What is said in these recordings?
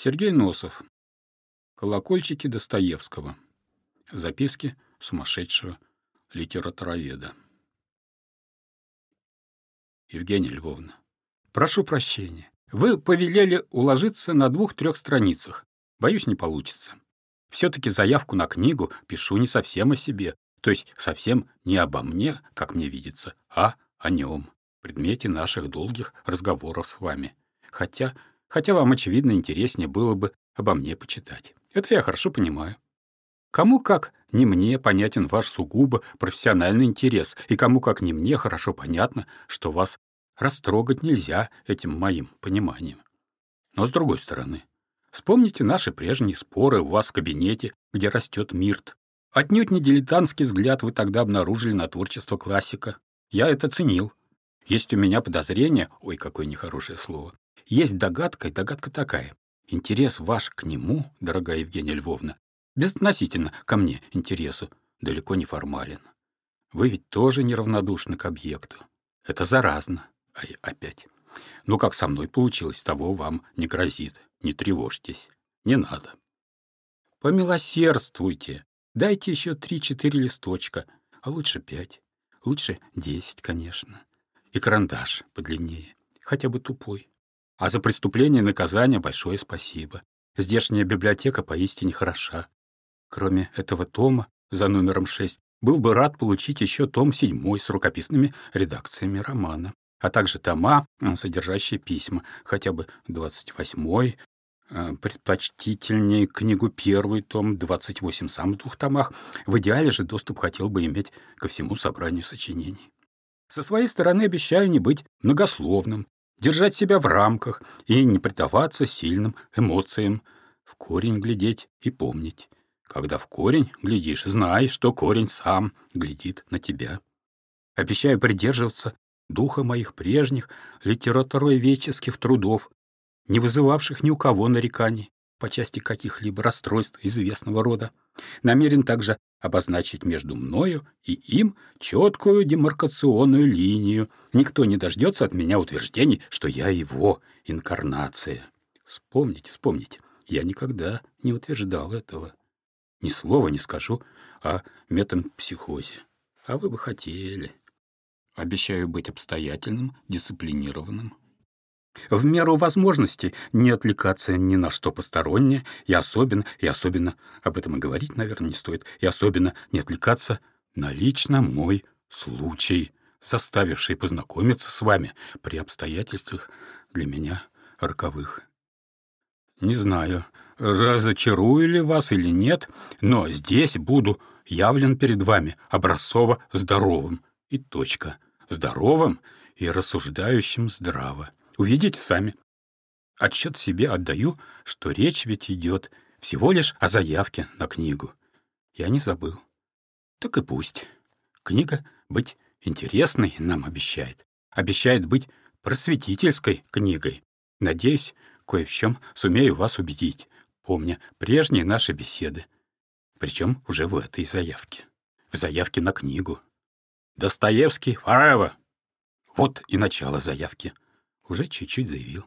Сергей Носов. Колокольчики Достоевского. Записки сумасшедшего литературоведа. Евгения Львовна, прошу прощения. Вы повелели уложиться на двух-трех страницах. Боюсь, не получится. Все-таки заявку на книгу пишу не совсем о себе, то есть совсем не обо мне, как мне видится, а о нем, предмете наших долгих разговоров с вами. Хотя, хотя вам, очевидно, интереснее было бы обо мне почитать. Это я хорошо понимаю. Кому как не мне понятен ваш сугубо профессиональный интерес, и кому как не мне хорошо понятно, что вас растрогать нельзя этим моим пониманием. Но с другой стороны, вспомните наши прежние споры у вас в кабинете, где растет мирт. Отнюдь не дилетантский взгляд вы тогда обнаружили на творчество классика. Я это ценил. Есть у меня подозрение, ой, какое нехорошее слово, есть догадка, и догадка такая. Интерес ваш к нему, дорогая Евгения Львовна, безотносительно ко мне интересу, далеко не формален. Вы ведь тоже неравнодушны к объекту. Это заразно. Ай, опять. Ну, как со мной получилось, того вам не грозит. Не тревожьтесь. Не надо. Помилосердствуйте. Дайте еще три-четыре листочка, а лучше пять. Лучше десять, конечно. И карандаш подлиннее, хотя бы тупой. А за преступление и наказание большое спасибо. Здешняя библиотека поистине хороша. Кроме этого тома за номером 6, был бы рад получить еще том 7 с рукописными редакциями романа, а также тома, содержащие письма, хотя бы 28-й, э, предпочтительнее книгу первый том, 28 сам в двух томах. В идеале же доступ хотел бы иметь ко всему собранию сочинений. Со своей стороны обещаю не быть многословным, держать себя в рамках и не предаваться сильным эмоциям, в корень глядеть и помнить. Когда в корень глядишь, знай, что корень сам глядит на тебя. Обещаю придерживаться духа моих прежних литературоведческих трудов, не вызывавших ни у кого нареканий по части каких-либо расстройств известного рода. Намерен также обозначить между мною и им четкую демаркационную линию. Никто не дождется от меня утверждений, что я его инкарнация. Вспомните, вспомните, я никогда не утверждал этого. Ни слова не скажу о метампсихозе. А вы бы хотели. Обещаю быть обстоятельным, дисциплинированным. В меру возможности не отвлекаться ни на что постороннее, и особенно, и особенно, об этом и говорить, наверное, не стоит, и особенно не отвлекаться на лично мой случай, заставивший познакомиться с вами при обстоятельствах для меня роковых. Не знаю, разочарую ли вас или нет, но здесь буду явлен перед вами образцово здоровым. И точка. Здоровым и рассуждающим здраво. Увидите сами. Отчет себе отдаю, что речь ведь идет всего лишь о заявке на книгу. Я не забыл. Так и пусть. Книга быть интересной нам обещает. Обещает быть просветительской книгой. Надеюсь, кое в чем сумею вас убедить помня прежние наши беседы, причем уже в этой заявке, в заявке на книгу. «Достоевский forever!» Вот и начало заявки. Уже чуть-чуть заявил.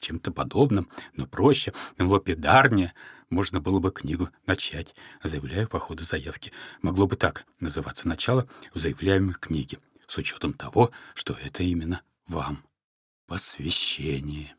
Чем-то подобным, но проще, лопидарнее можно было бы книгу начать, заявляю по ходу заявки. Могло бы так называться начало в заявляемой книге, с учетом того, что это именно вам. Посвящение.